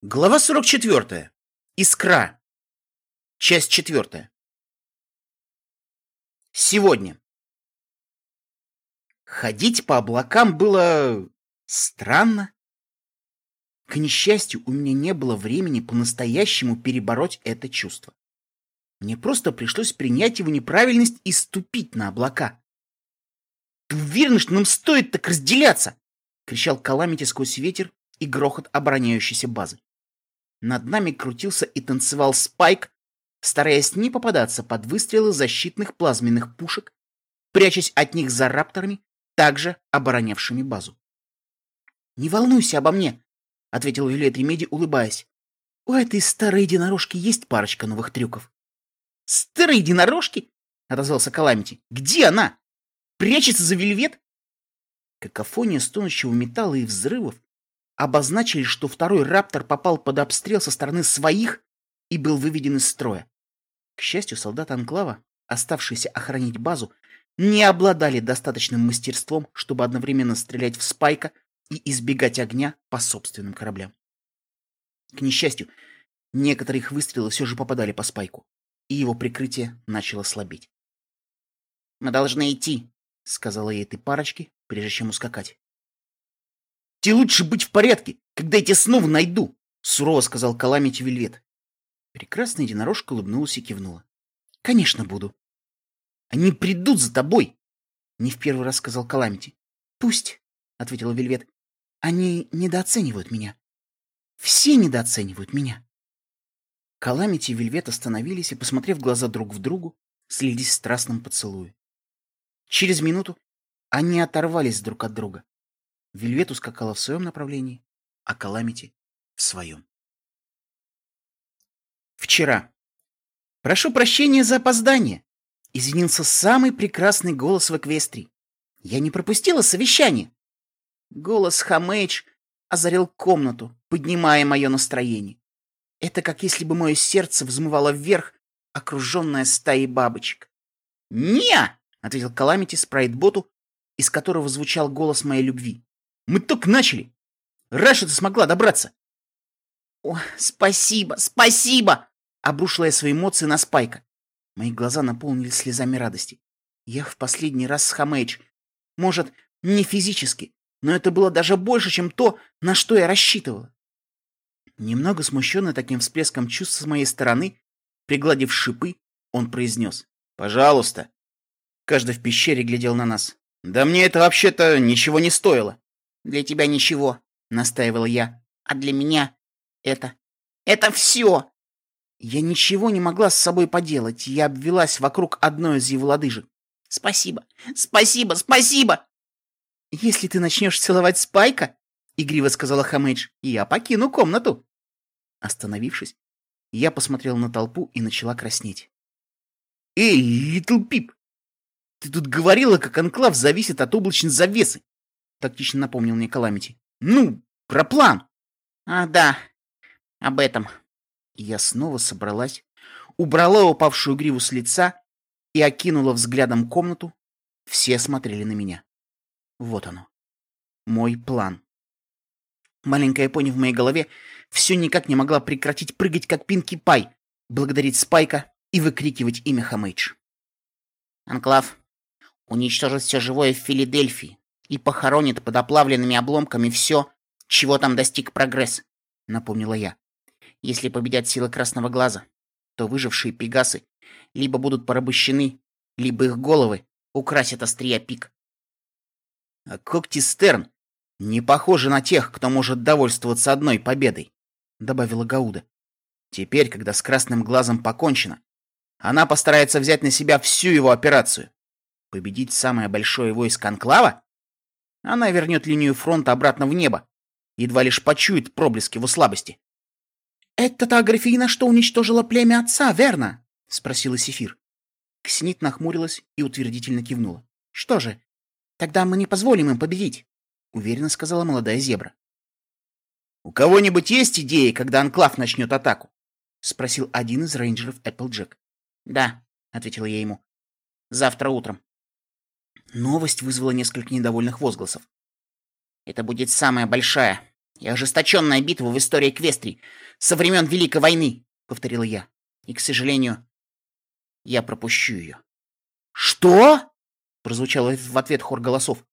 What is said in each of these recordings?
Глава 44. Искра. Часть 4. Сегодня. Ходить по облакам было странно. К несчастью, у меня не было времени по-настоящему перебороть это чувство. Мне просто пришлось принять его неправильность и ступить на облака. «Ты уверен, что нам стоит так разделяться?» — кричал Каламити сквозь ветер и грохот обороняющейся базы. Над нами крутился и танцевал Спайк, стараясь не попадаться под выстрелы защитных плазменных пушек, прячась от них за рапторами, также оборонявшими базу. «Не волнуйся обо мне», — ответил Вилет Ремеди, улыбаясь. «У этой старой единорожки есть парочка новых трюков». «Старой единорожки?» — отозвался Каламити. «Где она? Прячется за вельвет?» Какофония стонущего металла и взрывов обозначили, что второй «Раптор» попал под обстрел со стороны своих и был выведен из строя. К счастью, солдаты Анклава, оставшиеся охранять базу, не обладали достаточным мастерством, чтобы одновременно стрелять в Спайка и избегать огня по собственным кораблям. К несчастью, некоторые их выстрелы все же попадали по Спайку, и его прикрытие начало слабеть. «Мы должны идти», — сказала я этой парочке, прежде чем ускакать. Тебе лучше быть в порядке, когда я тебя снова найду, — сурово сказал Каламити Вельвет. Прекрасная единорожка улыбнулась и кивнула. — Конечно, буду. — Они придут за тобой, — не в первый раз сказал Каламити. — Пусть, — ответила Вельвет. — Они недооценивают меня. Все недооценивают меня. Каламити и Вельвет остановились и, посмотрев глаза друг в другу, слились в страстном поцелуе. Через минуту они оторвались друг от друга. Вельвет ускакала в своем направлении, а Каламити — в своем. Вчера. Прошу прощения за опоздание. Извинился самый прекрасный голос в Эквестрии. Я не пропустила совещание. Голос Хамэйдж озарил комнату, поднимая мое настроение. Это как если бы мое сердце взмывало вверх, окруженное стаей бабочек. «Не!» — ответил Каламити спрайтботу, из которого звучал голос моей любви. Мы только начали. Раша ты смогла добраться. О, спасибо, спасибо! Обрушила я свои эмоции на Спайка. Мои глаза наполнились слезами радости. Я в последний раз с Хамэйдж. Может, не физически, но это было даже больше, чем то, на что я рассчитывала. Немного смущенный таким всплеском чувств с моей стороны, пригладив шипы, он произнес. «Пожалуйста». Каждый в пещере глядел на нас. «Да мне это вообще-то ничего не стоило». Для тебя ничего, настаивала я. А для меня это... Это все! Я ничего не могла с собой поделать. Я обвелась вокруг одной из его лодыжек. Спасибо, спасибо, спасибо! Если ты начнешь целовать Спайка, игриво сказала Хамэдж, я покину комнату. Остановившись, я посмотрел на толпу и начала краснеть. «Эй, Литл Пип, ты тут говорила, как анклав зависит от облачной завесы. — тактично напомнил мне Каламити. «Ну, про план!» «А, да, об этом». Я снова собралась, убрала упавшую гриву с лица и окинула взглядом комнату. Все смотрели на меня. Вот оно. Мой план. Маленькая пони в моей голове все никак не могла прекратить прыгать, как Пинки Пай, благодарить Спайка и выкрикивать имя Хамэйдж. «Анклав уничтожит все живое в Филадельфии и похоронит под оплавленными обломками все, чего там достиг прогресс, напомнила я. Если победят силы Красного Глаза, то выжившие пегасы либо будут порабощены, либо их головы украсят острия пик. А когти Стерн не похожи на тех, кто может довольствоваться одной победой, добавила Гауда. Теперь, когда с Красным Глазом покончено, она постарается взять на себя всю его операцию. Победить самое большое войско Анклава? Она вернет линию фронта обратно в небо. Едва лишь почует проблески его слабости. «Это та Графина, что уничтожила племя отца, верно?» — спросила Сефир. Ксенит нахмурилась и утвердительно кивнула. «Что же, тогда мы не позволим им победить», — уверенно сказала молодая зебра. «У кого-нибудь есть идеи, когда Анклав начнет атаку?» — спросил один из рейнджеров Эпплджек. «Да», — ответила я ему. «Завтра утром». Новость вызвала несколько недовольных возгласов. «Это будет самая большая и ожесточенная битва в истории Квестрии со времен Великой войны, повторил я. И, к сожалению, я пропущу ее. Что? прозвучал в ответ хор голосов.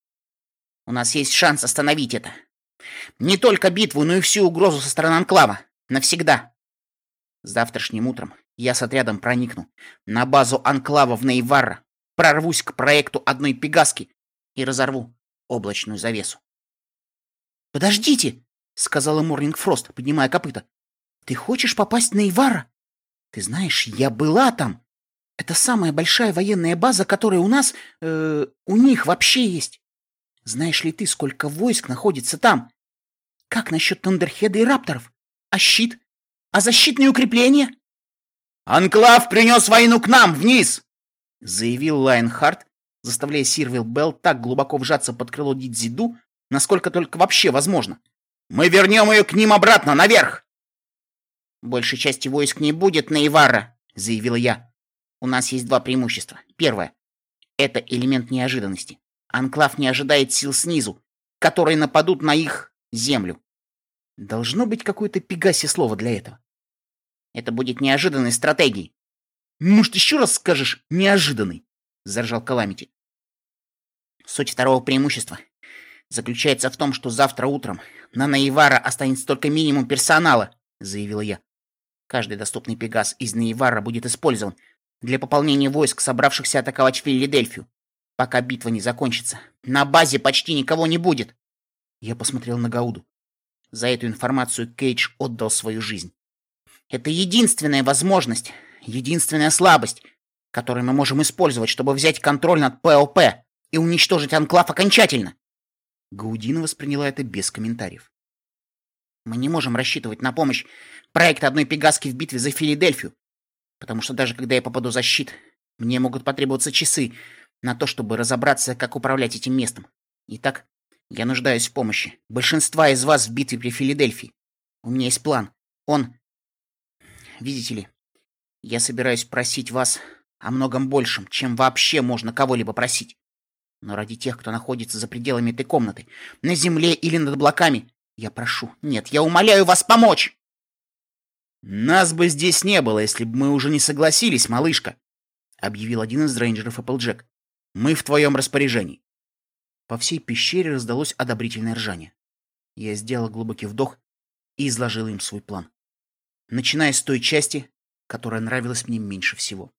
У нас есть шанс остановить это. Не только битву, но и всю угрозу со стороны Анклава. Навсегда. Завтрашним утром я с отрядом проникну на базу Анклава в Нейварра, прорвусь к проекту одной Пегаски и разорву облачную завесу. «Подождите!» — сказала Морнинг Фрост, поднимая копыта. «Ты хочешь попасть на Ивара? Ты знаешь, я была там. Это самая большая военная база, которая у нас... Э, у них вообще есть. Знаешь ли ты, сколько войск находится там? Как насчет Тандерхеда и Рапторов? А щит? А защитные укрепления?» «Анклав принес войну к нам, вниз!» — заявил Лайонхарт, заставляя Сильвер Белл так глубоко вжаться под крыло Дидзиду, насколько только вообще возможно. «Мы вернем ее к ним обратно, наверх!» «Большей части войск не будет в Нейварро», — заявила я. «У нас есть два преимущества. Первое — это элемент неожиданности. Анклав не ожидает сил снизу, которые нападут на их землю. Должно быть какое-то пегаси слово для этого. Это будет неожиданной стратегией. Может, еще раз скажешь «неожиданный»? Заржал Каламити. Суть второго преимущества заключается в том, что завтра утром на Наивара останется только минимум персонала, заявила я. Каждый доступный Пегас из Наивара будет использован для пополнения войск, собравшихся атаковать Филадельфию. Пока битва не закончится, на базе почти никого не будет. Я посмотрел на Гауду. За эту информацию Кейдж отдал свою жизнь. Это единственная возможность, единственная слабость, которую мы можем использовать, чтобы взять контроль над ПОП и уничтожить Анклав окончательно. Гаудина восприняла это без комментариев. Мы не можем рассчитывать на помощь проекта одной Пегаски в битве за Филадельфию, потому что даже когда я попаду за щит, мне могут потребоваться часы на то, чтобы разобраться, как управлять этим местом. Итак, я нуждаюсь в помощи. Большинства из вас в битве при Филадельфии. У меня есть план. Он... Видите ли, я собираюсь просить вас о многом большем, чем вообще можно кого-либо просить. Но ради тех, кто находится за пределами этой комнаты, на земле или над облаками, я прошу, нет, я умоляю вас помочь!» «Нас бы здесь не было, если бы мы уже не согласились, малышка», — объявил один из рейнджеров Эпплджек. «Мы в твоем распоряжении». По всей пещере раздалось одобрительное ржание. Я сделал глубокий вдох и изложил им свой план. Начиная с той части, которая нравилась мне меньше всего.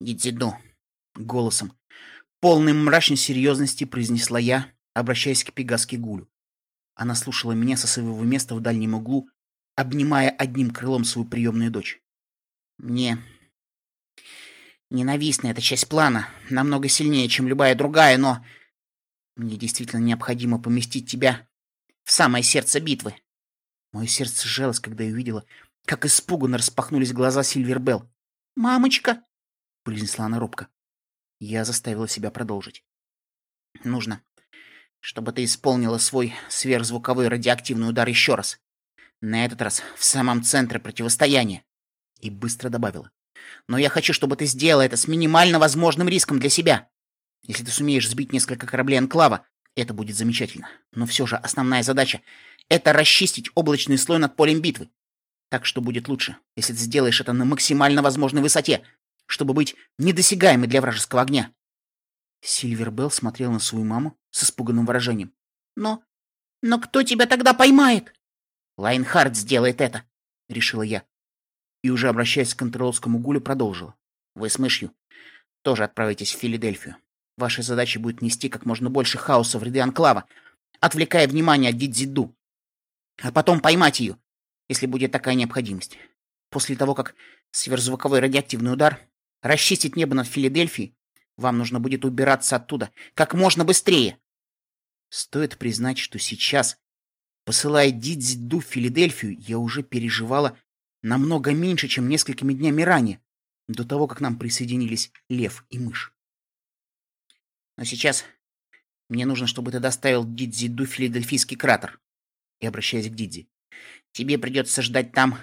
«Дидзиду», — голосом, полным мрачной серьезности произнесла я, обращаясь к Пегаске Гулю. Она слушала меня со своего места в дальнем углу, обнимая одним крылом свою приемную дочь. «Мне ненавистна эта часть плана, намного сильнее, чем любая другая, но мне действительно необходимо поместить тебя в самое сердце битвы». Мое сердце сжалось, когда я увидела, как испуганно распахнулись глаза Сильвербелл. «Мамочка!» — произнесла она робко. Я заставила себя продолжить. «Нужно, чтобы ты исполнила свой сверхзвуковой радиоактивный удар еще раз. На этот раз в самом центре противостояния». И быстро добавила. «Но я хочу, чтобы ты сделала это с минимально возможным риском для себя. Если ты сумеешь сбить несколько кораблей Анклава, это будет замечательно. Но все же основная задача — это расчистить облачный слой над полем битвы. Так что будет лучше, если ты сделаешь это на максимально возможной высоте, чтобы быть недосягаемой для вражеского огня. Сильвер Белл смотрела на свою маму с испуганным выражением. «Но... но кто тебя тогда поймает?» «Лайонхарт сделает это», — решила я. И уже обращаясь к кантерлотскому гулю, продолжила. «Вы с мышью тоже отправитесь в Филадельфию. Вашей задачей будет нести как можно больше хаоса в ряды Анклава, отвлекая внимание от Дидзиду. А потом поймать ее если будет такая необходимость. После того, как сверхзвуковой радиоактивный удар расчистит небо над Филадельфией, вам нужно будет убираться оттуда как можно быстрее. Стоит признать, что сейчас, посылая Дидзиду в Филадельфию, я уже переживала намного меньше, чем несколькими днями ранее, до того, как нам присоединились лев и мышь. Но сейчас мне нужно, чтобы ты доставил Дидзиду в Филадельфийский кратер. И обращаясь к Дидзи. Тебе придется ждать там,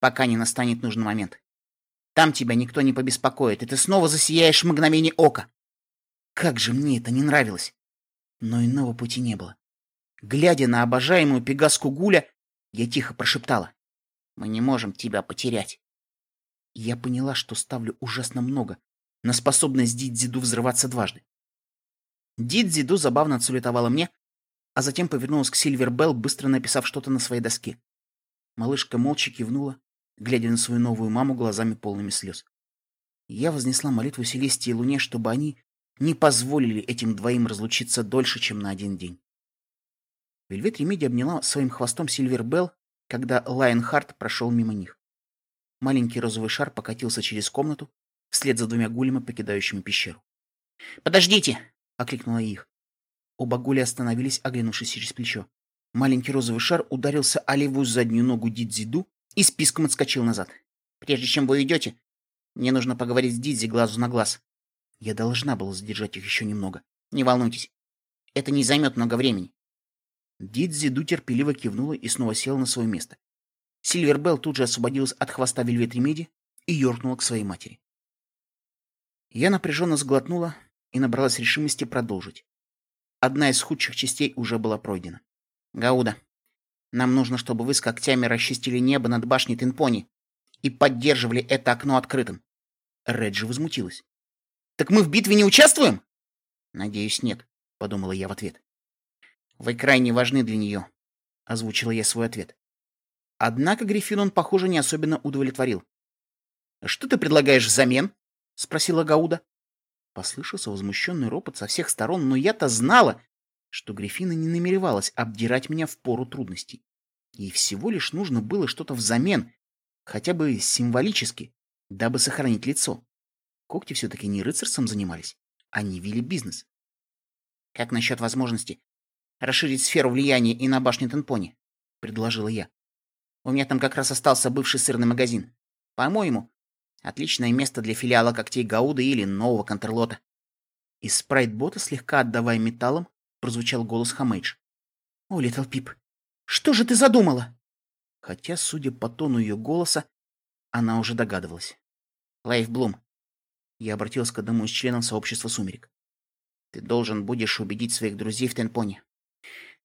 пока не настанет нужный момент. Там тебя никто не побеспокоит, и ты снова засияешь в мгновение ока. Как же мне это не нравилось. Но иного пути не было. Глядя на обожаемую пегаску Гуля, я тихо прошептала. «Мы не можем тебя потерять». Я поняла, что ставлю ужасно много на способность Дидзиду взрываться дважды. Дидзиду забавно отсалютовала мне, а затем повернулась к Сильвер Белл, быстро написав что-то на своей доске. Малышка молча кивнула, глядя на свою новую маму глазами полными слез. Я вознесла молитву Селестии и Луне, чтобы они не позволили этим двоим разлучиться дольше, чем на один день. Вельвет Ремиди обняла своим хвостом Сильвер Белл, когда Лайонхарт прошел мимо них. Маленький розовый шар покатился через комнату, вслед за двумя гулями, покидающими пещеру. «Подождите!» — окликнула их. Оба гуля остановились, оглянувшись через плечо. Маленький розовый шар ударился о левую заднюю ногу Дидзиду и списком отскочил назад. «Прежде чем вы уйдете, мне нужно поговорить с Дидзи глазу на глаз. Я должна была задержать их еще немного. Не волнуйтесь, это не займет много времени. Дидзиду терпеливо кивнула и снова села на свое место. Сильвербелл тут же освободилась от хвоста Вельвет Ремеди и юркнула к своей матери. Я напряженно сглотнула и набралась решимости продолжить. Одна из худших частей уже была пройдена. Гауда, нам нужно, чтобы вы с когтями расчистили небо над башней Тинпони и поддерживали это окно открытым. Реджи возмутилась. «Так мы в битве не участвуем?» «Надеюсь, нет», — подумала я в ответ. «Вы крайне важны для нее», — озвучила я свой ответ. Однако Гриффин он, похоже, не особенно удовлетворил. «Что ты предлагаешь взамен?» — спросила Гауда. Послышался возмущенный ропот со всех сторон, но я-то знала, что Гриффина не намеревалась обдирать меня в пору трудностей. Ей всего лишь нужно было что-то взамен, хотя бы символически, дабы сохранить лицо. Когти все-таки не рыцарством занимались, они вели бизнес. Как насчет возможности расширить сферу влияния и на башню Тенпони? Предложила я. У меня там как раз остался бывший сырный магазин. По-моему, отличное место для филиала когтей Гауда или нового контрлота. Из спрайтбота, слегка отдавая металлом, прозвучал голос Хамейдж. «О, Литл Пип, что же ты задумала?» Хотя, судя по тону ее голоса, она уже догадывалась. «Лайф Блум». Я обратился к одному из членов сообщества «Сумерек». «Ты должен будешь убедить своих друзей в Тенпони.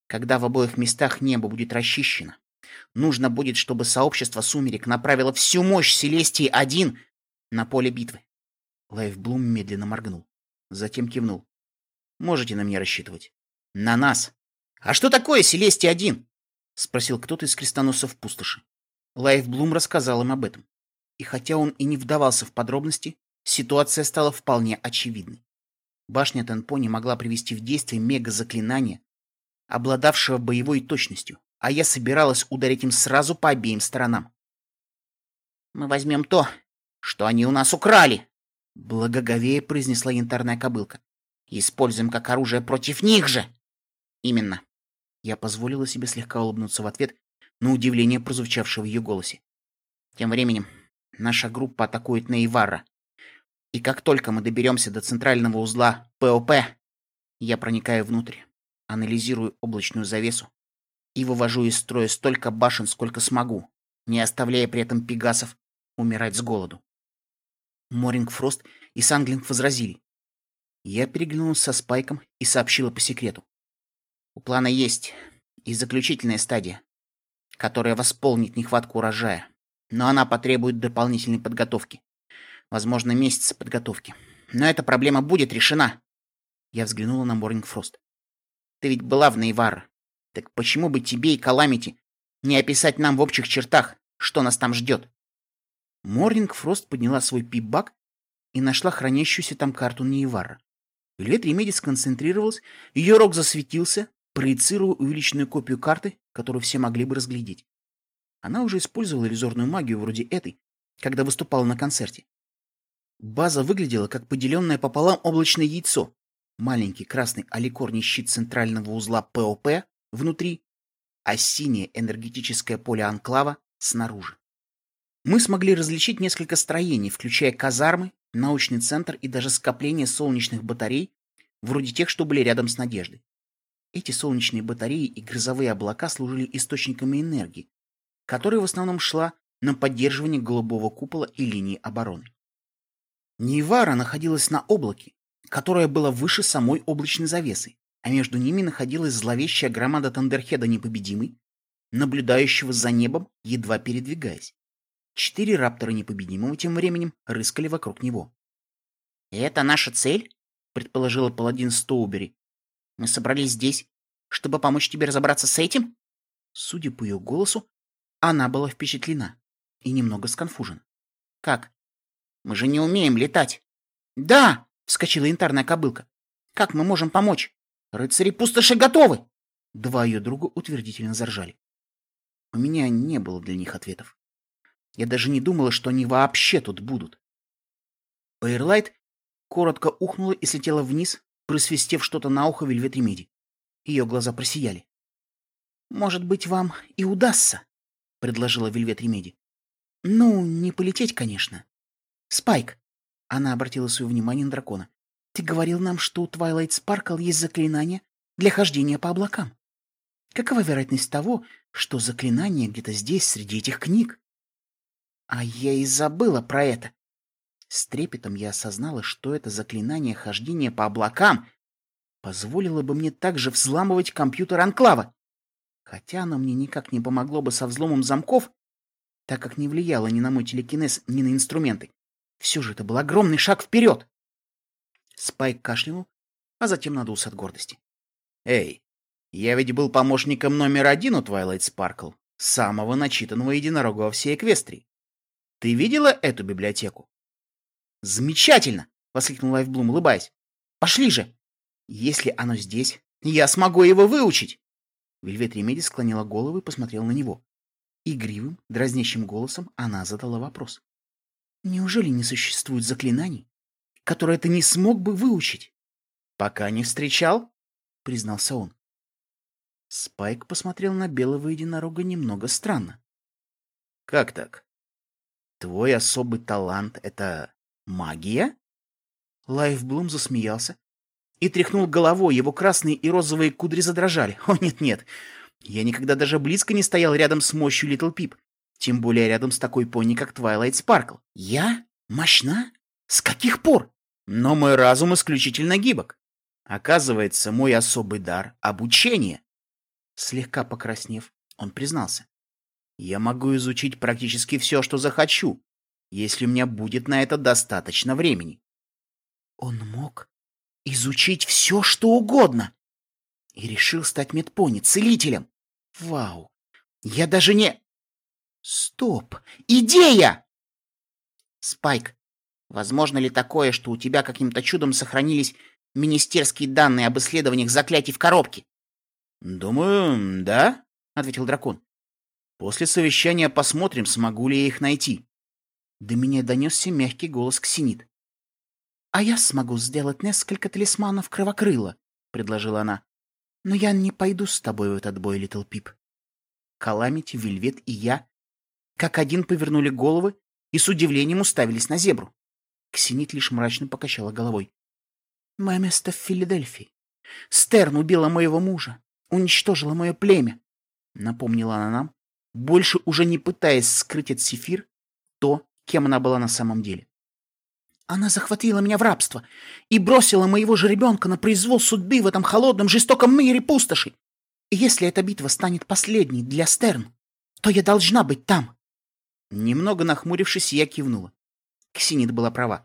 Когда в обоих местах небо будет расчищено, нужно будет, чтобы сообщество «Сумерек» направило всю мощь Селестии-1 на поле битвы». Лайф Блум медленно моргнул. Затем кивнул. «Можете на меня рассчитывать». «На нас». «А что такое Селестия-1?» — спросил кто-то из крестоносцев пустоши. Лайфблум рассказал им об этом. И хотя он и не вдавался в подробности, ситуация стала вполне очевидной. Башня Тенпони могла привести в действие мега-заклинание, обладавшего боевой точностью, а я собиралась ударить им сразу по обеим сторонам. «Мы возьмем то, что они у нас украли!» — благоговея произнесла янтарная кобылка. «Используем как оружие против них же!» «Именно!» Я позволила себе слегка улыбнуться в ответ на удивление, прозвучавшее в ее голосе. Тем временем наша группа атакует Нейвара. И как только мы доберемся до центрального узла ПОП, я проникаю внутрь, анализирую облачную завесу и вывожу из строя столько башен, сколько смогу, не оставляя при этом пегасов умирать с голоду. Моринг Фрост и Санглинг возразили. Я переглянулась со Спайком и сообщила по секрету. У плана есть и заключительная стадия, которая восполнит нехватку урожая, но она потребует дополнительной подготовки. Возможно, месяца подготовки. Но эта проблема будет решена. Я взглянула на Морнинг Фрост. Ты ведь была в Нейвар. Так почему бы тебе и Каламити не описать нам в общих чертах, что нас там ждет? Морнинг Фрост подняла свой пип-бак и нашла хранящуюся там карту Нейварро. Вильвет Ремеди сконцентрировалась, ее рог засветился, проецируя увеличенную копию карты, которую все могли бы разглядеть. Она уже использовала иллюзорную магию вроде этой, когда выступала на концерте. База выглядела как поделенное пополам облачное яйцо. Маленький красный аликорний щит центрального узла ПОП внутри, а синее энергетическое поле анклава снаружи. Мы смогли различить несколько строений, включая казармы, научный центр и даже скопление солнечных батарей, вроде тех, что были рядом с Надеждой. Эти солнечные батареи и грозовые облака служили источниками энергии, которая в основном шла на поддерживание голубого купола и линии обороны. Нейвара находилась на облаке, которое было выше самой облачной завесы, а между ними находилась зловещая громада Тандерхеда Непобедимый, наблюдающего за небом, едва передвигаясь. Четыре раптора Непобедимого тем временем рыскали вокруг него. «Это наша цель?» — предположила паладин Стоубери. «Мы собрались здесь, чтобы помочь тебе разобраться с этим?» Судя по ее голосу, она была впечатлена и немного сконфужена. «Как? Мы же не умеем летать!» «Да!» — вскочила янтарная кобылка. «Как мы можем помочь? Рыцари пустоши готовы!» Два ее друга утвердительно заржали. У меня не было для них ответов. Я даже не думала, что они вообще тут будут. Паерлайт коротко ухнула и слетела вниз, просвистев что-то на ухо Вельвет Ремеди. Ее глаза просияли. «Может быть, вам и удастся», — предложила Вельвет Ремеди. «Ну, не полететь, конечно. Спайк, она обратила свое внимание на дракона. «Ты говорил нам, что у Твайлайт Спаркл есть заклинание для хождения по облакам. Какова вероятность того, что заклинание где-то здесь, среди этих книг?» «А я и забыла про это!» С трепетом я осознала, что это заклинание хождения по облакам позволило бы мне также взламывать компьютер Анклава. Хотя оно мне никак не помогло бы со взломом замков, так как не влияло ни на мой телекинез, ни на инструменты. Все же это был огромный шаг вперед. Спайк кашлянул, а затем надулся от гордости. «Эй, я ведь был помощником номер один у Твайлайт Спаркл, самого начитанного единорога во всей Эквестрии. Ты видела эту библиотеку?» «Замечательно!» — воскликнул Лайфблум, улыбаясь. «Пошли же! Если оно здесь, я смогу его выучить!» Вельвет Ремеди склонила голову и посмотрела на него. Игривым, дразнящим голосом она задала вопрос. Неужели не существует заклинаний, которые ты не смог бы выучить? Пока не встречал, признался он. Спайк посмотрел на белого единорога немного странно. Как так? Твой особый талант — это магия? Лайфблум засмеялся и тряхнул головой, его красные и розовые кудри задрожали. О, нет-нет, я никогда даже близко не стоял рядом с мощью Литл Пип. Тем более рядом с такой пони, как Твайлайт Спаркл. Я? Мощный? С каких пор? Но мой разум исключительно гибок. Оказывается, мой особый дар — обучение. Слегка покраснев, он признался. Я могу изучить практически все, что захочу, если у меня будет на это достаточно времени. Он мог изучить все, что угодно. И решил стать медпони, целителем. Вау! Я даже не... Стоп! Идея! Спайк, возможно ли такое, что у тебя каким-то чудом сохранились министерские данные об исследованиях заклятий в коробке? Думаю, да, ответил дракон. После совещания посмотрим, смогу ли я их найти. До меня донесся мягкий голос Ксенит. «А я смогу сделать несколько талисманов кровокрыла», — предложила она. «Но я не пойду с тобой в этот бой, Литл Пип». Каламити, Вельвет и я как один повернули головы и с удивлением уставились на зебру. Ксенит лишь мрачно покачала головой. «Мое место в Филадельфии. Стерн убила моего мужа, уничтожила мое племя», — напомнила она нам, больше уже не пытаясь скрыть от Сефир то, кем она была на самом деле. Она захватила меня в рабство и бросила моего же ребенка на произвол судьбы в этом холодном, жестоком мире пустоши. И если эта битва станет последней для Стерн, то я должна быть там, Немного нахмурившись, я кивнула. Ксенит была права.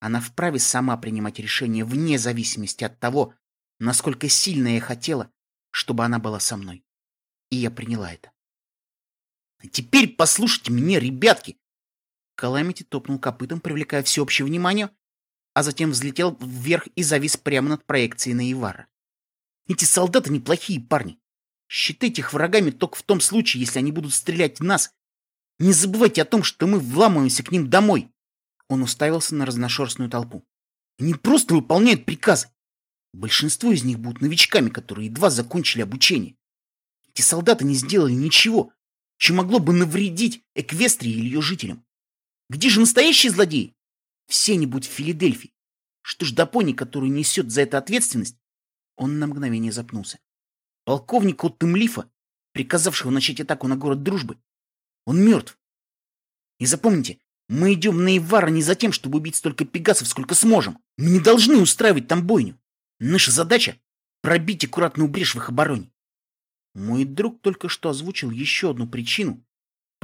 Она вправе сама принимать решения вне зависимости от того, насколько сильно я хотела, чтобы она была со мной. И я приняла это. Теперь послушайте меня, ребятки! Каламити топнул копытом, привлекая всеобщее внимание, а затем взлетел вверх и завис прямо над проекцией на Ивара. Эти солдаты неплохие парни. Считайте их врагами только в том случае, если они будут стрелять в нас не забывайте о том, что мы вламываемся к ним домой. Он уставился на разношерстную толпу. Они просто выполняют приказы. Большинство из них будут новичками, которые едва закончили обучение. Эти солдаты не сделали ничего, что могло бы навредить Эквестрии или ее жителям. Где же настоящие злодеи? Все они будут в Филадельфии. Что ж до пони, который несет за это ответственность? Он на мгновение запнулся. Полковник Оттемлифа, приказавшего начать атаку на город Дружбы, он мертв. И запомните, мы идем на Ивара не за тем, чтобы убить столько пегасов, сколько сможем. Мы не должны устраивать там бойню. Наша задача — пробить аккуратную брешь в их обороне. Мой друг только что озвучил еще одну причину,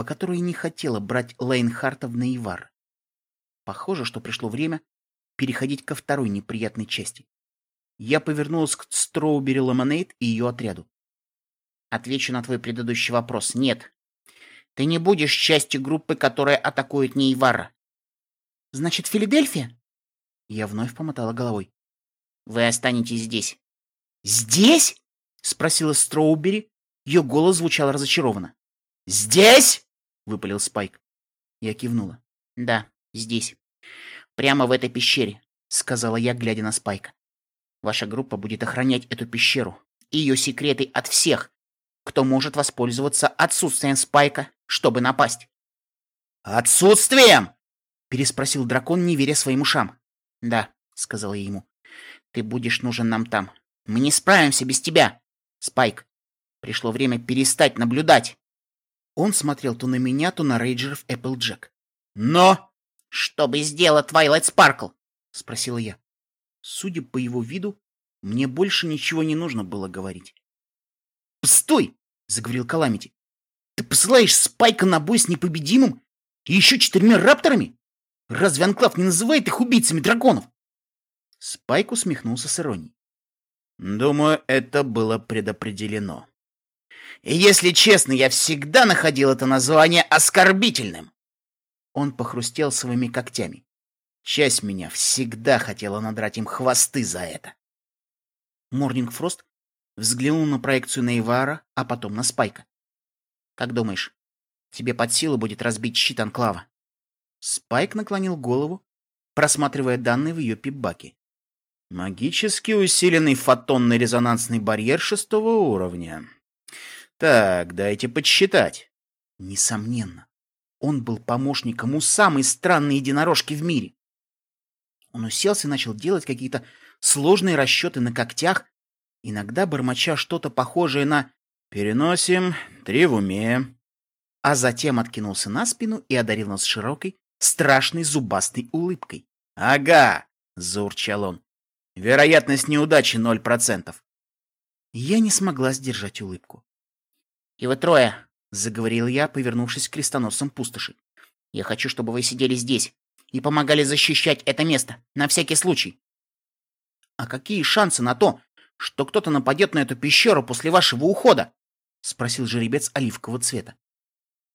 по которой не хотела брать Лейнхарта в Наивар. Похоже, что пришло время переходить ко второй неприятной части. Я повернулась к Строубери Ломонейд и ее отряду. Отвечу на твой предыдущий вопрос. Нет. Ты не будешь частью группы, которая атакует Нейвара. Значит, Филадельфия? Я вновь помотала головой. Вы останетесь здесь. Здесь? Спросила Строубери. Ее голос звучал разочарованно. Здесь? Выпалил Спайк. Я кивнула. Да, здесь. Прямо в этой пещере, сказала я, глядя на Спайка. Ваша группа будет охранять эту пещеру и ее секреты от всех, кто может воспользоваться отсутствием Спайка, чтобы напасть. «Отсутствием?» — переспросил дракон, не веря своим ушам. «Да», — сказала я ему, — «ты будешь нужен нам там. Мы не справимся без тебя, Спайк. Пришло время перестать наблюдать». Он смотрел то на меня, то на рейджеров Эпплджек. «Но...» «Что бы сделала Твайлайт Спаркл?» — спросила я. Судя по его виду, мне больше ничего не нужно было говорить. «Постой!» — заговорил Каламити. «Ты посылаешь Спайка на бой с непобедимым и еще четырьмя рапторами? Разве Анклав не называет их убийцами драконов?» Спайк усмехнулся с иронией. «Думаю, это было предопределено. И если честно, я всегда находил это название оскорбительным». Он похрустел своими когтями. Часть меня всегда хотела надрать им хвосты за это. Морнинг Фрост взглянул на проекцию Нейвара, а потом на Спайка. «Как думаешь, тебе под силу будет разбить щит Анклава?» Спайк наклонил голову, просматривая данные в ее пипбаке. «Магически усиленный фотонный резонансный барьер шестого уровня. Так, дайте подсчитать». Несомненно, он был помощником у самой странной единорожки в мире. Он уселся и начал делать какие-то сложные расчеты на когтях, иногда бормоча что-то похожее на «переносим, три в уме», а затем откинулся на спину и одарил нас широкой, страшной зубастой улыбкой. «Ага!» — заурчал он. «Вероятность неудачи ноль процентов». Я не смогла сдержать улыбку. «И вы трое!» — заговорил я, повернувшись к крестоносцам пустоши. «Я хочу, чтобы вы сидели здесь и помогали защищать это место, на всякий случай. А какие шансы на то, что кто-то нападет на эту пещеру после вашего ухода? Спросил жеребец оливкового цвета.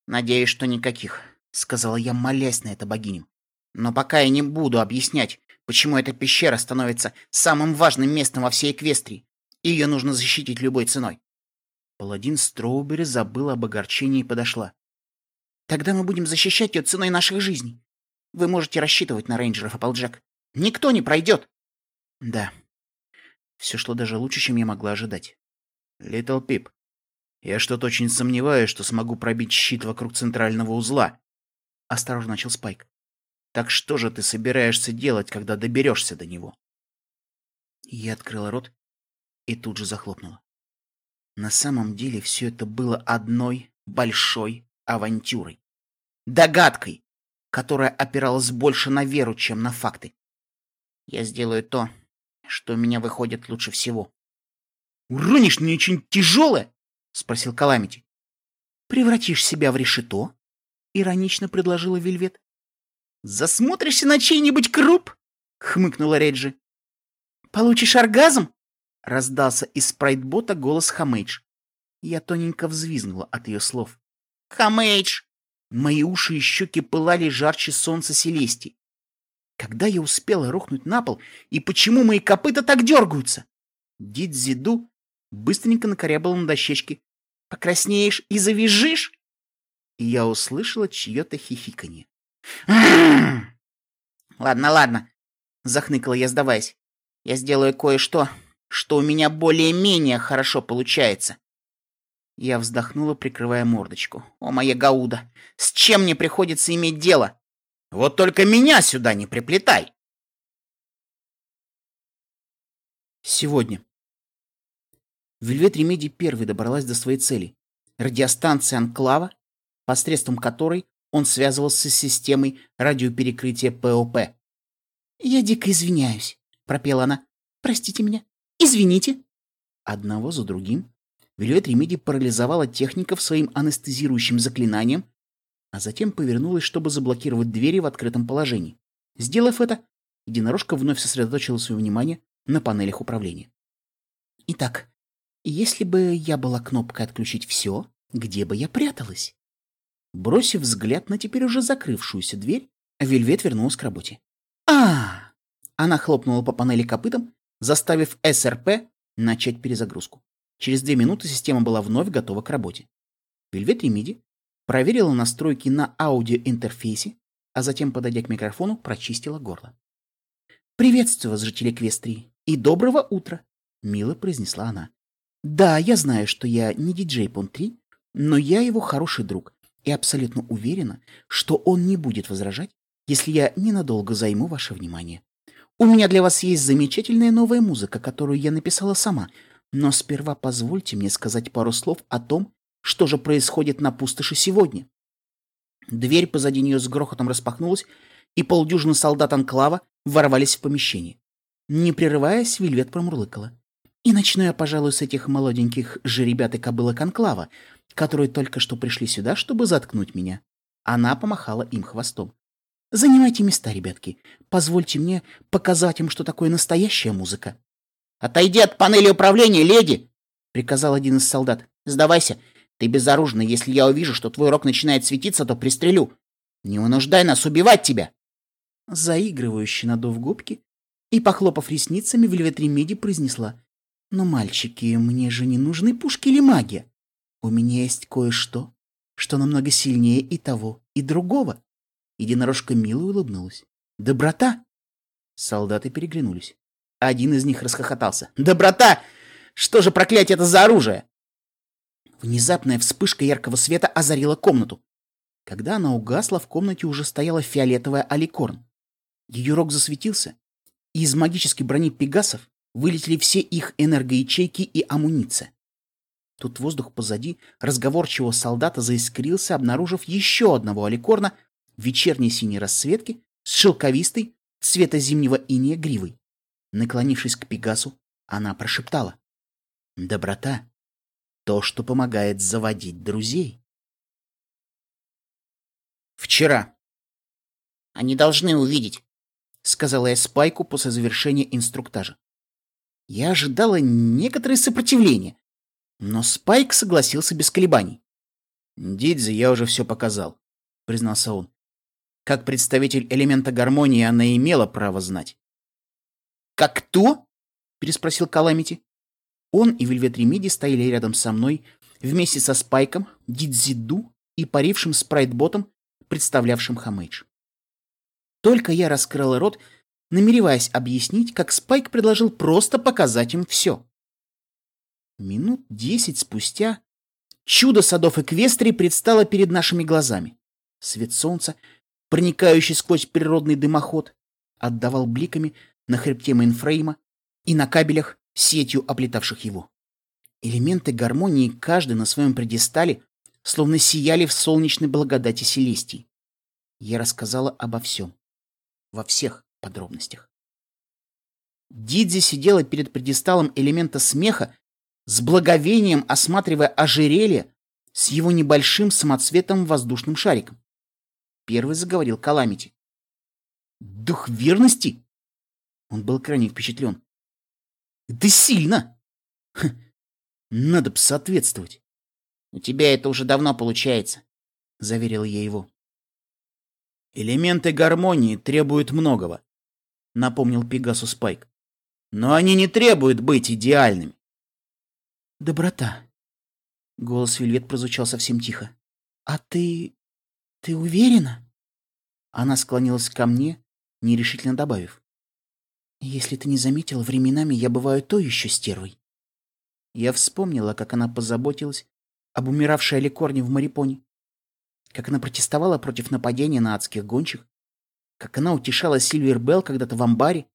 Надеюсь, что никаких, сказала я, молясь на это богиню. Но пока я не буду объяснять, почему эта пещера становится самым важным местом во всей Эквестрии, ее нужно защитить любой ценой. Паладин Строубери забыл об огорчении и подошла. «Тогда мы будем защищать ее ценой наших жизней. Вы можете рассчитывать на рейнджеров, Applejack. Никто не пройдет. Да. Все шло даже лучше, чем я могла ожидать. Литл Пип, я что-то очень сомневаюсь, что смогу пробить щит вокруг центрального узла. Осторожно начал Спайк. Так что же ты собираешься делать, когда доберешься до него? Я открыла рот и тут же захлопнула. На самом деле все это было одной большой авантюрой. Догадкой, которая опиралась больше на веру, чем на факты. Я сделаю то, что у меня выходит лучше всего. «Уронишь мне очень тяжелое?» — спросил Каламити. «Превратишь себя в решето?» — иронично предложила Вельвет. «Засмотришься на чей-нибудь круп?» — хмыкнула Реджи. «Получишь оргазм?» — раздался из спрайтбота голос Хамейдж. Я тоненько взвизгнула от ее слов. «Хамейдж!» Мои уши и щеки пылали жарче солнца Селестии. Когда я успела рухнуть на пол, и почему мои копыта так дергаются? Дидзиду быстренько накорябала на дощечке. «Покраснеешь и завяжешь?» И я услышала чье-то хихиканье. «Ладно, ладно», — захныкала я, сдаваясь. «Я сделаю кое-что, что у меня более-менее хорошо получается. Я вздохнула, прикрывая мордочку. «О, моя Гауда! С чем мне приходится иметь дело? Вот только меня сюда не приплетай!» Сегодня. Вельвет Ремеди первой добралась до своей цели. Радиостанция Анклава, посредством которой он связывался с системой радиоперекрытия ПОП. «Я дико извиняюсь», — пропела она. «Простите меня. Извините». Одного за другим Вильвет Ремиди парализовала техников своим анестезирующим заклинанием, а затем повернулась, чтобы заблокировать двери в открытом положении. Сделав это, единорожка вновь сосредоточила свое внимание на панелях управления. Итак, если бы я была кнопкой «Отключить все», где бы я пряталась? Бросив взгляд на теперь уже закрывшуюся дверь, Вельвет вернулась к работе. а Она хлопнула по панели копытом, заставив СРП начать перезагрузку. Через две минуты система была вновь готова к работе. Вельвет Ремиди проверила настройки на аудиоинтерфейсе, а затем, подойдя к микрофону, прочистила горло. «Приветствую вас, жители Квестрии, и доброго утра!» — мило произнесла она. «Да, я знаю, что я не диджей Пон-3, но я его хороший друг и абсолютно уверена, что он не будет возражать, если я ненадолго займу ваше внимание. У меня для вас есть замечательная новая музыка, которую я написала сама, но сперва позвольте мне сказать пару слов о том, что же происходит на пустоши сегодня. Дверь позади нее с грохотом распахнулась, и полдюжины солдат Анклава ворвались в помещение. Не прерываясь, Вильвет промурлыкала. И начну я, пожалуй, с этих молоденьких жеребят и кобылок Анклава, которые только что пришли сюда, чтобы заткнуть меня. Она помахала им хвостом. Занимайте места, ребятки. Позвольте мне показать им, что такое настоящая музыка. Отойди от панели управления, леди! приказал один из солдат. Сдавайся. Ты безоружный. Если я увижу, что твой рог начинает светиться, то пристрелю. Не вынуждай нас убивать тебя. Заигрывающе надув губки и, похлопав ресницами, Вельвет Ремеди произнесла. Но, мальчики, мне же не нужны пушки или магия. У меня есть кое-что, что намного сильнее и того, и другого. Единорожка мило улыбнулась. Доброта? Солдаты переглянулись. Один из них расхохотался. Доброта! Что же проклятие это за оружие? Внезапная вспышка яркого света озарила комнату. Когда она угасла, в комнате уже стояла фиолетовая аликорн. Ее рог засветился, и из магической брони пегасов вылетели все их энергоячейки и амуниция. Тут воздух позади разговорчивого солдата заискрился, обнаружив еще одного аликорна вечерней синей расцветке с шелковистой цвета зимнего иния гривой. Наклонившись к Пегасу, она прошептала. «Доброта — то, что помогает заводить друзей». «Вчера». «Они должны увидеть», — сказала я Спайку после завершения инструктажа. Я ожидала некоторое сопротивление, но Спайк согласился без колебаний. «Дидзе я уже все показал», — признался он. «Как представитель элемента гармонии она имела право знать». «Как кто?» — переспросил Каламити. Он и Вельвет Ремиди стояли рядом со мной вместе со Спайком, Дидзиду и парившим спрайтботом, представлявшим Хамэйдж. Только я раскрыла рот, намереваясь объяснить, как Спайк предложил просто показать им все. Минут десять спустя чудо садов Эквестрии предстало перед нашими глазами. Свет солнца, проникающий сквозь природный дымоход, отдавал бликами на хребте мейнфрейма и на кабелях, сетью оплетавших его. Элементы гармонии, каждый на своем пьедестале, словно сияли в солнечной благодати Селестии. Я рассказала обо всем. Во всех подробностях. Дидзи сидела перед предисталом элемента смеха, с благовением осматривая ожерелье с его небольшим самоцветом воздушным шариком. Первый заговорил Каламити. «Дух верности?» Он был крайне впечатлен. «Это сильно!» Ха, «Надо бы соответствовать». «У тебя это уже давно получается», — заверил я его. «Элементы гармонии требуют многого напомнил Пегасу Спайк. Но они не требуют быть идеальными. Доброта. Голос Вильвет прозвучал совсем тихо. А ты... ты уверена? Она склонилась ко мне, нерешительно добавив. Если ты не заметил, временами я бываю то еще стервой. Я вспомнила, как она позаботилась об умиравшей Аликорне в Марипоне, как она протестовала против нападения на адских гончих, как она утешала Сильвер Белл когда-то в амбаре.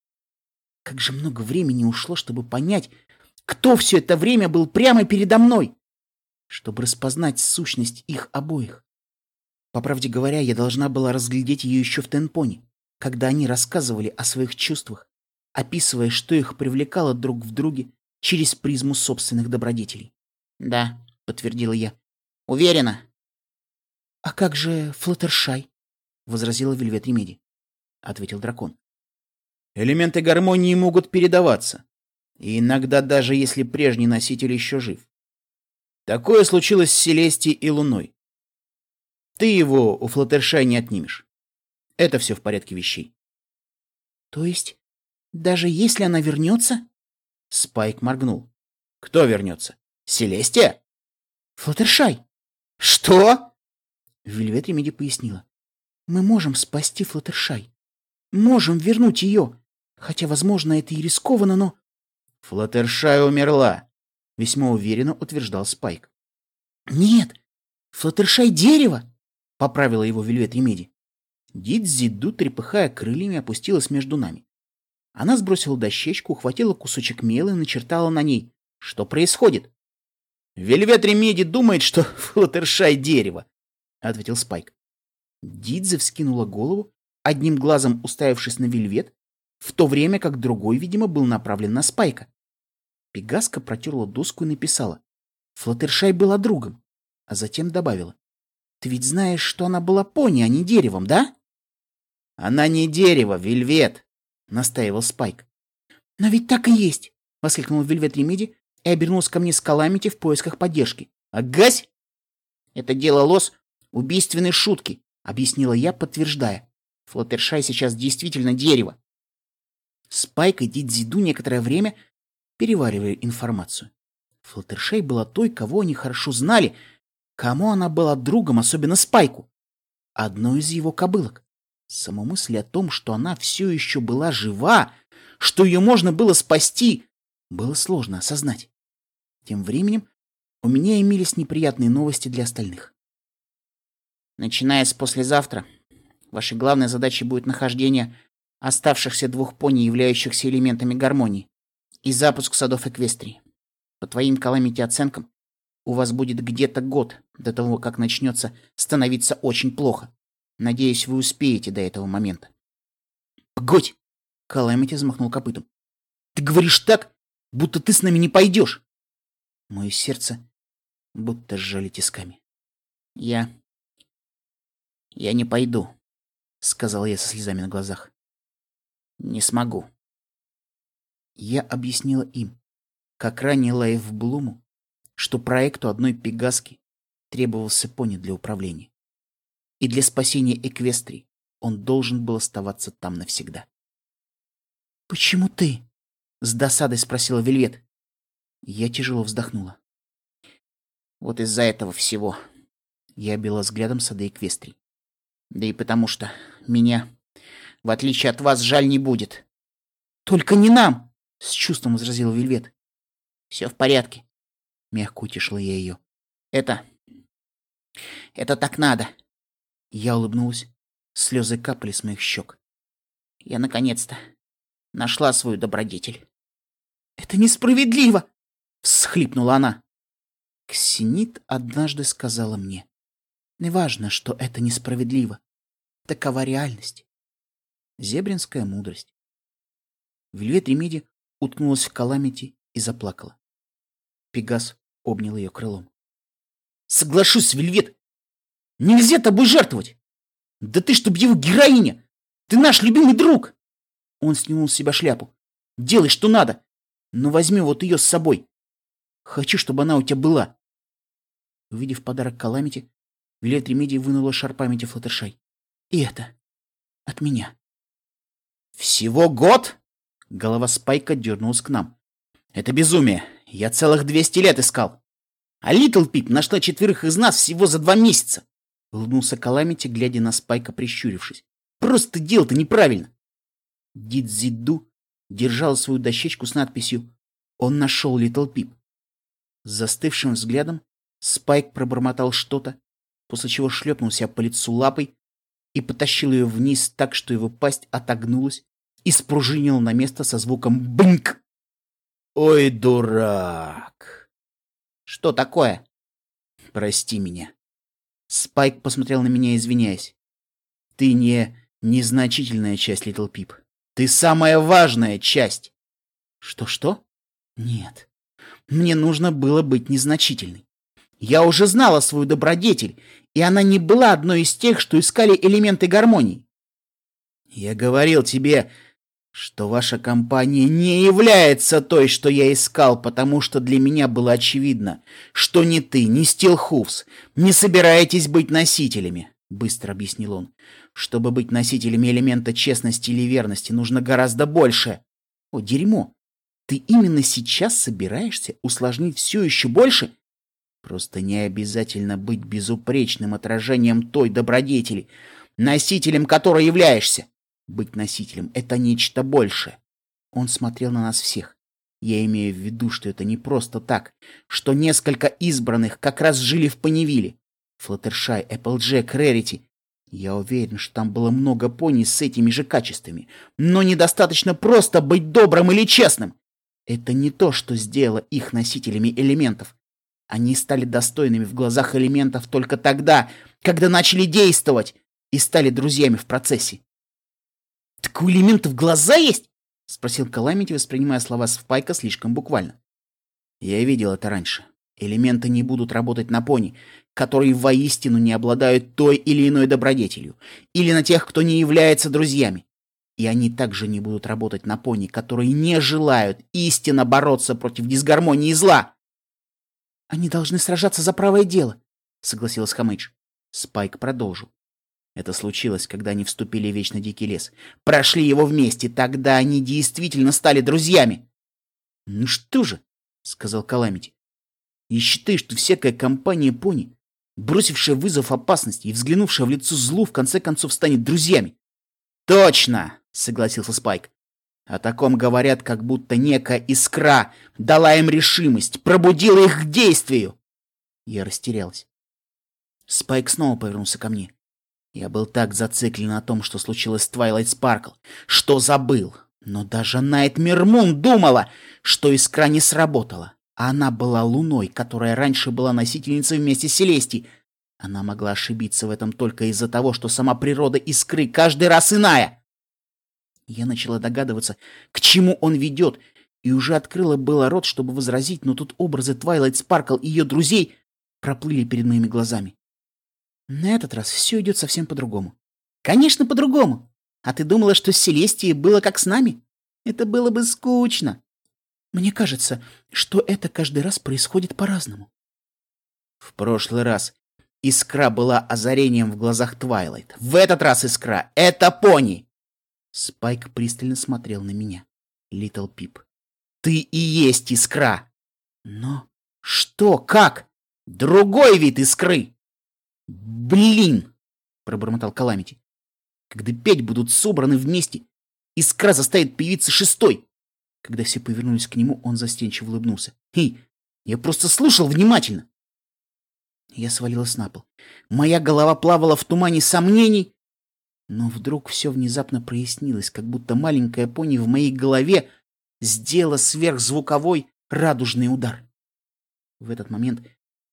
Как же много времени ушло, чтобы понять, кто все это время был прямо передо мной, чтобы распознать сущность их обоих. По правде говоря, я должна была разглядеть ее еще в Тенпоне, когда они рассказывали о своих чувствах, описывая, что их привлекало друг в друге через призму собственных добродетелей. Да, подтвердила я. Уверена. А как же Флаттершай? возразила Вельвет Ремеди. Ответил дракон. Элементы гармонии могут передаваться. И иногда даже если прежний носитель еще жив. Такое случилось с Селестией и Луной. Ты его у Флаттершай не отнимешь. Это все в порядке вещей. То есть, даже если она вернется? Спайк моргнул. Кто вернется? Селестия? Флаттершай. Что? Вельвет Ремеди пояснила. Мы можем спасти Флаттершай. Можем вернуть ее. Хотя, возможно, это и рискованно, но... Флаттершай умерла, весьма уверенно утверждал Спайк. Нет, Флаттершай дерево, поправила его Вельвет Ремеди. Дитзи Ду, трепыхая крыльями, опустилась между нами. Она сбросила дощечку, ухватила кусочек мела и начертала на ней. Что происходит? Вельвет Ремеди думает, что Флаттершай дерево, ответил Спайк. Дитзи вскинула голову, одним глазом уставившись на Вельвет, в то время как другой, видимо, был направлен на Спайка. Пегаска протерла доску и написала. Флаттершай была другом, а затем добавила. Ты ведь знаешь, что она была пони, а не деревом, да? Она не дерево, Вельвет, настаивал Спайк. Но ведь так и есть, воскликнул Вельвет Ремиди и обернулся ко мне с Каламити в поисках поддержки. Агась! Это дело лос убийственной шутки, объяснила я, подтверждая. Флаттершай сейчас действительно дерево. Спайк и Дидзиду некоторое время переваривали информацию. Флаттершай была той, кого они хорошо знали, кому она была другом, особенно Спайку. Одной из его кобылок. Сама мысль о том, что она все еще была жива, что ее можно было спасти, было сложно осознать. Тем временем у меня имелись неприятные новости для остальных. Начиная с послезавтра, вашей главной задачей будет нахождение оставшихся двух пони, являющихся элементами гармонии, и запуск садов Эквестрии. По твоим каламити оценкам, у вас будет где-то год до того, как начнется становиться очень плохо. Надеюсь, вы успеете до этого момента. Погодь! Каламити взмахнул копытом. Ты говоришь так, будто ты с нами не пойдешь. Мое сердце будто сжали тисками. Я «Я не пойду», — сказал я со слезами на глазах. «Не смогу». Я объяснила им, как ранее Лаев Блуму, что проекту одной Пегаски требовался пони для управления. И для спасения Эквестрии он должен был оставаться там навсегда. «Почему ты?» — с досадой спросила Вельвет. Я тяжело вздохнула. «Вот из-за этого всего». Я обвела взглядом сады Эквестрии. Да и потому что меня, в отличие от вас, жаль не будет. Только не нам, с чувством возразил Вельвет. Все в порядке, мягко утешила я ее. Это... Это так надо. Я улыбнулась. Слезы капали с моих щек. Я наконец-то нашла свою добродетель. Это несправедливо, всхлипнула она. Ксенит однажды сказала мне. Неважно, что это несправедливо. Такова реальность. Зебринская мудрость. Вельвет Ремиди уткнулась в каламити и заплакала. Пегас обнял ее крылом. «Соглашусь, Вельвет! Нельзя тобой жертвовать! Да ты, чтоб его героиня! Ты наш любимый друг!» Он снимул с себя шляпу. «Делай, что надо, но возьми вот ее с собой. Хочу, чтобы она у тебя была». Увидев подарок Каламити, Вилет Ремедий вынула шар памяти Флаттершай. И это. От меня. Всего год? Голова Спайка дернулась к нам. Это безумие. Я целых двести лет искал. А Литл Пип нашла четверых из нас всего за два месяца. Улыбнулся Каламити, глядя на Спайка, прищурившись. Просто дело-то неправильно. Дидзиду держал свою дощечку с надписью «Он нашел Литл Пип». С застывшим взглядом Спайк пробормотал что-то, после чего шлепнул себя по лицу лапой и потащил ее вниз так, что его пасть отогнулась и спружинил на место со звуком «быньк». «Ой, дурак!» «Что такое?» «Прости меня». Спайк посмотрел на меня, извиняясь. «Ты не незначительная часть, Литл Пип. Ты самая важная часть!» «Что-что?» «Нет». Мне нужно было быть незначительной. Я уже знала свою добродетель, и она не была одной из тех, что искали элементы гармонии. Я говорил тебе, что ваша компания не является той, что я искал, потому что для меня было очевидно, что ни ты, ни Стилхуфс не собираетесь быть носителями, — быстро объяснил он. Чтобы быть носителями элемента честности или верности, нужно гораздо больше. О, дерьмо! Ты именно сейчас собираешься усложнить все еще больше? Просто не обязательно быть безупречным отражением той добродетели, носителем которой являешься. Быть носителем — это нечто большее. Он смотрел на нас всех. Я имею в виду, что это не просто так, что несколько избранных как раз жили в Паневиле. Флаттершай, Эпплджек, Рерити. Я уверен, что там было много пони с этими же качествами. Но недостаточно просто быть добрым или честным. Это не то, что сделало их носителями элементов. Они стали достойными в глазах элементов только тогда, когда начали действовать и стали друзьями в процессе. «Так у элементов глаза есть?» — спросил Каламити, воспринимая слова Спайка слишком буквально. «Я видел это раньше. Элементы не будут работать на пони, которые воистину не обладают той или иной добродетелью, или на тех, кто не является друзьями. И они также не будут работать на пони, которые не желают истинно бороться против дисгармонии и зла. «Они должны сражаться за правое дело», — согласилась Хамыч. Спайк продолжил. Это случилось, когда они вступили в Вечно Дикий лес. Прошли его вместе, тогда они действительно стали друзьями. «Ну что же», — сказал Каламити, — «я считаю, что всякая компания пони, бросившая вызов опасности и взглянувшая в лицо злу, в конце концов станет друзьями». «Точно!» — согласился Спайк. О таком говорят, как будто некая искра дала им решимость, пробудила их к действию. Я растерялась. Спайк снова повернулся ко мне. Я был так зациклен на том, что случилось с Твайлайт Спаркл, что забыл. Но даже Найтмир Мун думала, что искра не сработала. Она была Луной, которая раньше была носительницей вместе с Селестией. Она могла ошибиться в этом только из-за того, что сама природа искры каждый раз иная. Я начала догадываться, к чему он ведет, и уже открыла было рот, чтобы возразить, но тут образы Твайлайт Спаркл и ее друзей проплыли перед моими глазами. На этот раз все идет совсем по-другому. Конечно, по-другому. А ты думала, что с Селестией было как с нами? Это было бы скучно. Мне кажется, что это каждый раз происходит по-разному. В прошлый раз искра была озарением в глазах Твайлайт. В этот раз искра — это пони. Спайк пристально смотрел на меня. Литл Пип. Ты и есть искра. Но что, как? Другой вид искры. Блин, пробормотал Каламити. Когда пять будут собраны вместе, искра заставит появиться шестой. Когда все повернулись к нему, он застенчиво улыбнулся. Эй, я просто слушал внимательно. Я свалилась на пол. Моя голова плавала в тумане сомнений, но вдруг все внезапно прояснилось, как будто маленькая пони в моей голове сделала сверхзвуковой радужный удар. В этот момент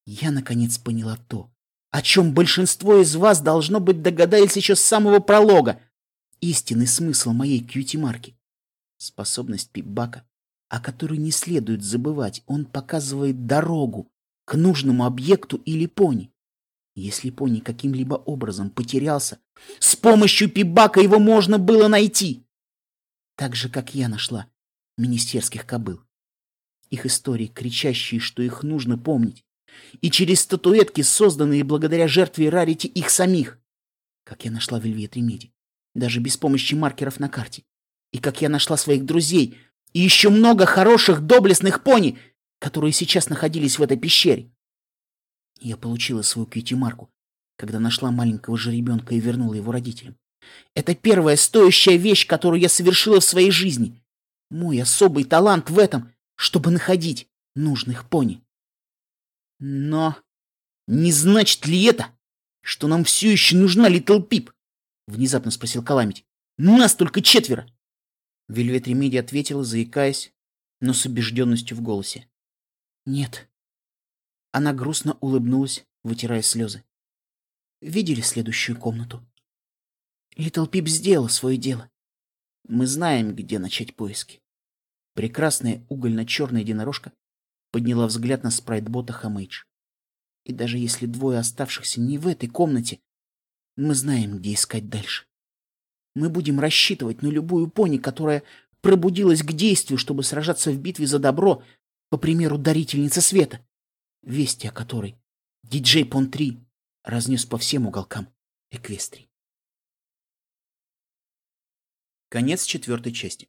я наконец поняла то, о чем большинство из вас, должно быть, догадались еще с самого пролога. Истинный смысл моей кьюти-марки. Способность Пипбака, о которой не следует забывать, он показывает дорогу к нужному объекту или пони. Если пони каким-либо образом потерялся, с помощью пибака его можно было найти. Так же, как я нашла министерских кобыл. Их истории, кричащие, что их нужно помнить. И через статуэтки, созданные благодаря жертве Рарити их самих. Как я нашла Вельвет Ремеди. Даже без помощи маркеров на карте. И как я нашла своих друзей. И еще много хороших, доблестных пони, которые сейчас находились в этой пещере. Я получила свою кьюти-марку, когда нашла маленького жеребенка и вернула его родителям. Это первая стоящая вещь, которую я совершила в своей жизни. Мой особый талант в этом, чтобы находить нужных пони. Но не значит ли это, что нам все еще нужна Литл Пип? Внезапно спросил Каламити. Нас только четверо. Вельвет Ремеди ответила, заикаясь, но с убежденностью в голосе. Нет, она грустно улыбнулась, вытирая слезы. Видели следующую комнату? Литл Пип сделала свое дело. Мы знаем, где начать поиски. Прекрасная угольно-черная единорожка подняла взгляд на спрайтбота Хомэйдж. И даже если двое оставшихся не в этой комнате, мы знаем, где искать дальше. Мы будем рассчитывать на любую пони, которая пробудилась к действию, чтобы сражаться в битве за добро, по примеру дарительницы света, вести о которой диджей Пон-3 разнес по всем уголкам Эквестрии. Конец четвертой части.